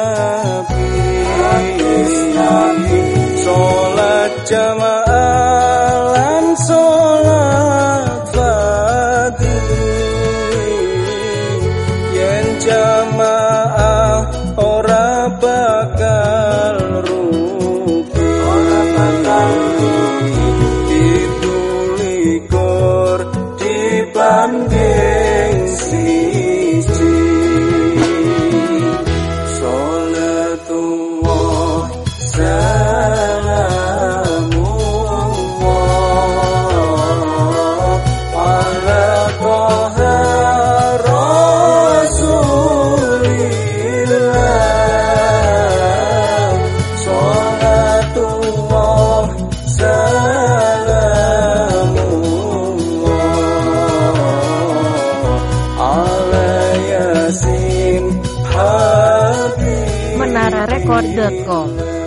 nabi Sholat jamaah lan sholat fati Yen jamaah menararecord.com